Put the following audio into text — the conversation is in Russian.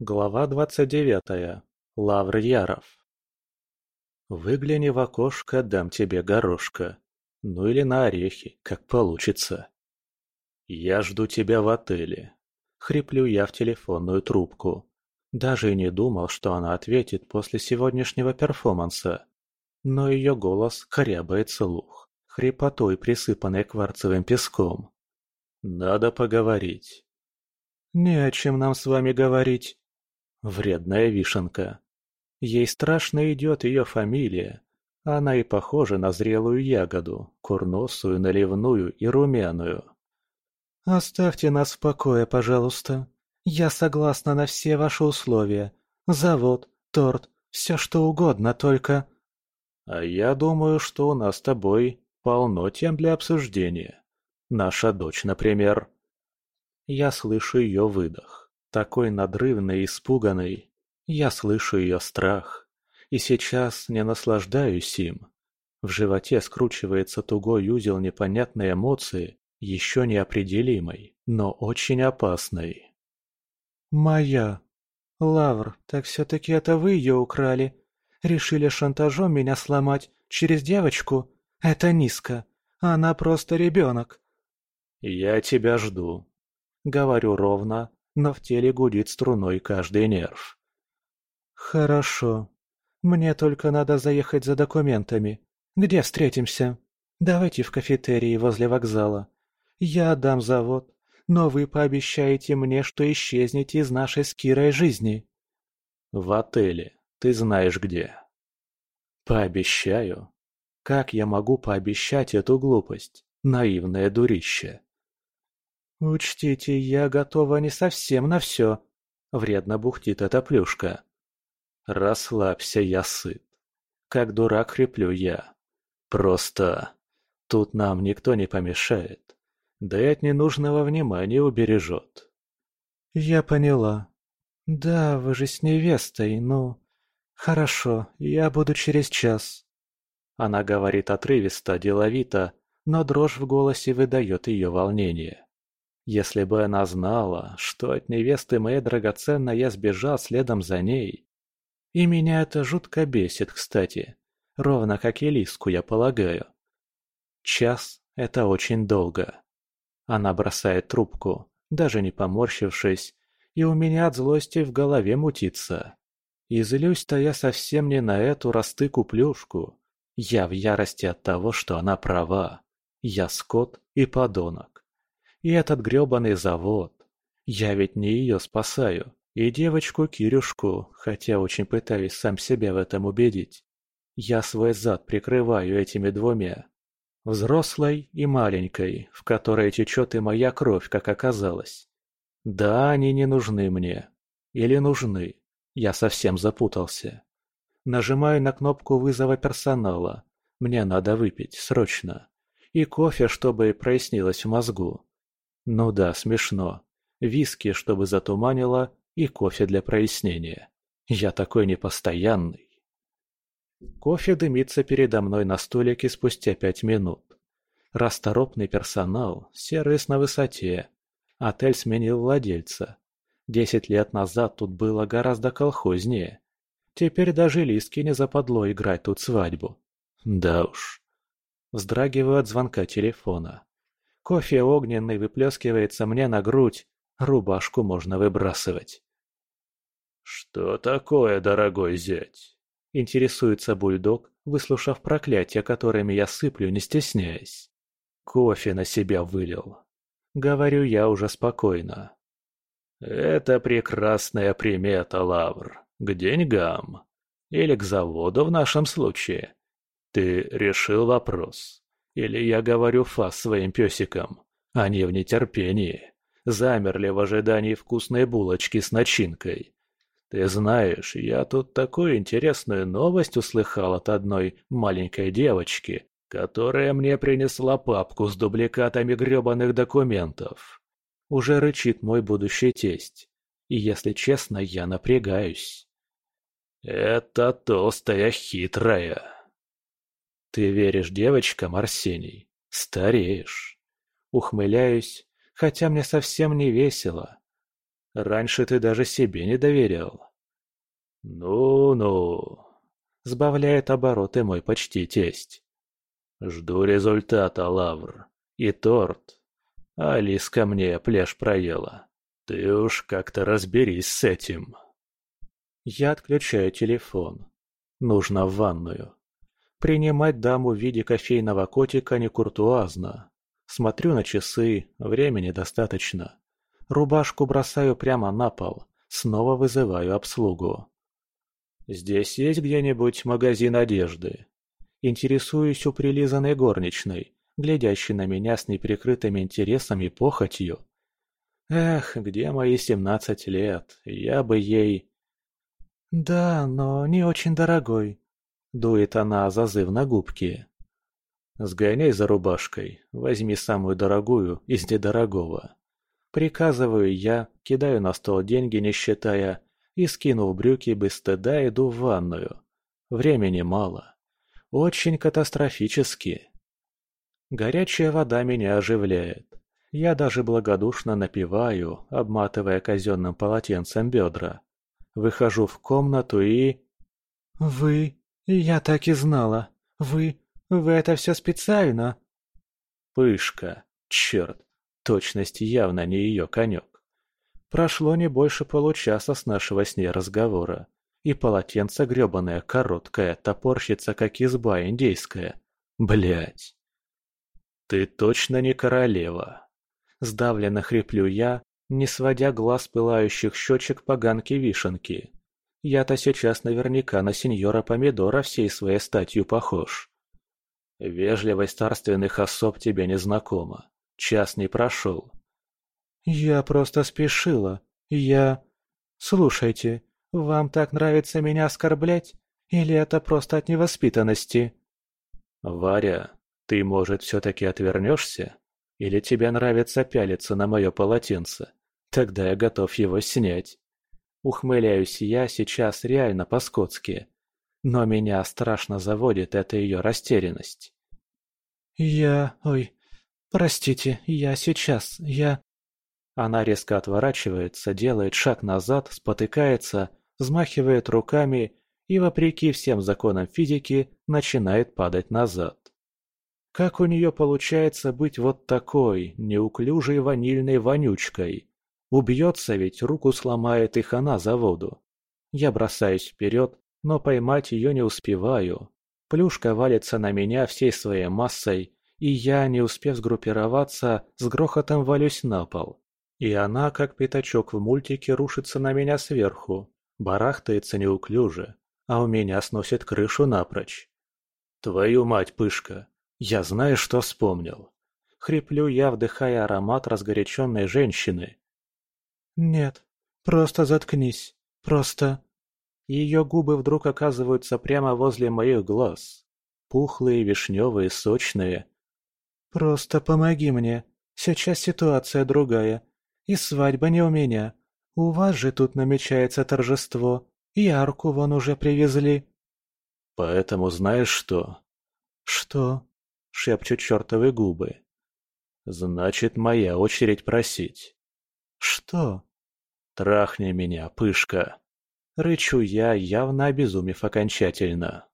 Глава двадцать девятая. Лавр Яров. Выгляни в окошко, дам тебе горошка. Ну или на орехи, как получится. Я жду тебя в отеле. Хриплю я в телефонную трубку. Даже и не думал, что она ответит после сегодняшнего перформанса. Но ее голос корябает слух, хрипотой, присыпанной кварцевым песком. Надо поговорить. Не о чем нам с вами говорить. Вредная вишенка. Ей страшно идет ее фамилия. Она и похожа на зрелую ягоду, курносую, наливную и румяную. «Оставьте нас в покое, пожалуйста. Я согласна на все ваши условия. Завод, торт, все что угодно, только...» «А я думаю, что у нас с тобой полно тем для обсуждения. Наша дочь, например». Я слышу ее выдох такой надрывной и испуганной. Я слышу ее страх. И сейчас не наслаждаюсь им. В животе скручивается тугой узел непонятной эмоции, еще неопределимой, но очень опасной. «Моя. Лавр, так все-таки это вы ее украли? Решили шантажом меня сломать через девочку? Это низко. Она просто ребенок». «Я тебя жду», — говорю ровно, но в теле гудит струной каждый нерв. «Хорошо. Мне только надо заехать за документами. Где встретимся? Давайте в кафетерии возле вокзала. Я отдам завод, но вы пообещаете мне, что исчезнете из нашей с Кирой жизни». «В отеле. Ты знаешь где». «Пообещаю? Как я могу пообещать эту глупость? Наивное дурище». «Учтите, я готова не совсем на все», — вредно бухтит эта плюшка. «Расслабься, я сыт. Как дурак хриплю я. Просто тут нам никто не помешает, да и от ненужного внимания убережет». «Я поняла. Да, вы же с невестой, ну...» «Хорошо, я буду через час». Она говорит отрывисто, деловито, но дрожь в голосе выдает ее волнение. Если бы она знала, что от невесты моей драгоценной я сбежал следом за ней. И меня это жутко бесит, кстати. Ровно как и Лиску, я полагаю. Час — это очень долго. Она бросает трубку, даже не поморщившись, и у меня от злости в голове мутится. И злюсь-то я совсем не на эту растыку-плюшку. Я в ярости от того, что она права. Я скот и подонок. И этот грёбаный завод. Я ведь не ее спасаю. И девочку Кирюшку, хотя очень пытаюсь сам себя в этом убедить. Я свой зад прикрываю этими двумя. Взрослой и маленькой, в которой течет и моя кровь, как оказалось. Да, они не нужны мне. Или нужны. Я совсем запутался. Нажимаю на кнопку вызова персонала. Мне надо выпить, срочно. И кофе, чтобы прояснилось в мозгу. Ну да, смешно. Виски, чтобы затуманило, и кофе для прояснения. Я такой непостоянный. Кофе дымится передо мной на столике спустя пять минут. Расторопный персонал, сервис на высоте. Отель сменил владельца. Десять лет назад тут было гораздо колхознее. Теперь даже Лиски не западло играть тут свадьбу. Да уж. Вздрагиваю от звонка телефона. Кофе огненный выплескивается мне на грудь, рубашку можно выбрасывать. «Что такое, дорогой зять?» — интересуется бульдог, выслушав проклятия, которыми я сыплю, не стесняясь. Кофе на себя вылил. Говорю я уже спокойно. «Это прекрасная примета, Лавр. К деньгам. Или к заводу в нашем случае. Ты решил вопрос. Или я говорю фас своим песикам. Они в нетерпении. Замерли в ожидании вкусной булочки с начинкой. Ты знаешь, я тут такую интересную новость услыхал от одной маленькой девочки, которая мне принесла папку с дубликатами гребаных документов. Уже рычит мой будущий тесть. И если честно, я напрягаюсь. Это толстая хитрая. Ты веришь девочкам, Арсений? Стареешь. Ухмыляюсь, хотя мне совсем не весело. Раньше ты даже себе не доверял». «Ну-ну», — сбавляет обороты мой почти тесть. «Жду результата, Лавр. И торт. Алиска мне плешь проела. Ты уж как-то разберись с этим». Я отключаю телефон. Нужно в ванную. Принимать даму в виде кофейного котика не куртуазно. Смотрю на часы, времени достаточно. Рубашку бросаю прямо на пол, снова вызываю обслугу. «Здесь есть где-нибудь магазин одежды?» Интересуюсь у прилизанной горничной, глядящей на меня с неприкрытым интересом и похотью. Эх, где мои семнадцать лет, я бы ей... «Да, но не очень дорогой», — дует она зазыв на губки. «Сгоняй за рубашкой, возьми самую дорогую из недорогого». Приказываю я, кидаю на стол деньги, не считая, и, скинув брюки, без стыда иду в ванную. Времени мало. Очень катастрофически. Горячая вода меня оживляет. Я даже благодушно напиваю, обматывая казенным полотенцем бедра. Выхожу в комнату и... «Вы... Я так и знала. Вы... Вы это все специально?» Пышка. Черт. Точность явно не ее конек. Прошло не больше получаса с нашего с ней разговора, и полотенце гребаное короткое топорщится, как изба индейская. Блять. «Ты точно не королева!» Сдавленно хриплю я, не сводя глаз пылающих щечек поганки вишенки. Я-то сейчас наверняка на сеньора Помидора всей своей статью похож. Вежливость царственных особ тебе не знакома. Час не прошел. «Я просто спешила. Я... Слушайте, вам так нравится меня оскорблять? Или это просто от невоспитанности?» «Варя, ты, может, все-таки отвернешься? Или тебе нравится пялиться на мое полотенце? Тогда я готов его снять». Ухмыляюсь я сейчас реально по-скотски. Но меня страшно заводит эта ее растерянность. «Я... Ой, «Простите, я сейчас, я...» Она резко отворачивается, делает шаг назад, спотыкается, взмахивает руками и, вопреки всем законам физики, начинает падать назад. Как у нее получается быть вот такой, неуклюжей ванильной вонючкой? Убьется ведь, руку сломает и хана за воду. Я бросаюсь вперед, но поймать ее не успеваю. Плюшка валится на меня всей своей массой, и я, не успев сгруппироваться, с грохотом валюсь на пол. И она, как пятачок в мультике, рушится на меня сверху, барахтается неуклюже, а у меня сносит крышу напрочь. «Твою мать, пышка! Я знаю, что вспомнил!» Хриплю я, вдыхая аромат разгоряченной женщины. «Нет, просто заткнись, просто...» Ее губы вдруг оказываются прямо возле моих глаз. Пухлые, вишневые, сочные, «Просто помоги мне. Сейчас ситуация другая. И свадьба не у меня. У вас же тут намечается торжество. И арку вон уже привезли». «Поэтому знаешь что?» «Что?» — шепчут чертовы губы. «Значит, моя очередь просить». «Что?» «Трахни меня, пышка!» Рычу я, явно обезумев окончательно.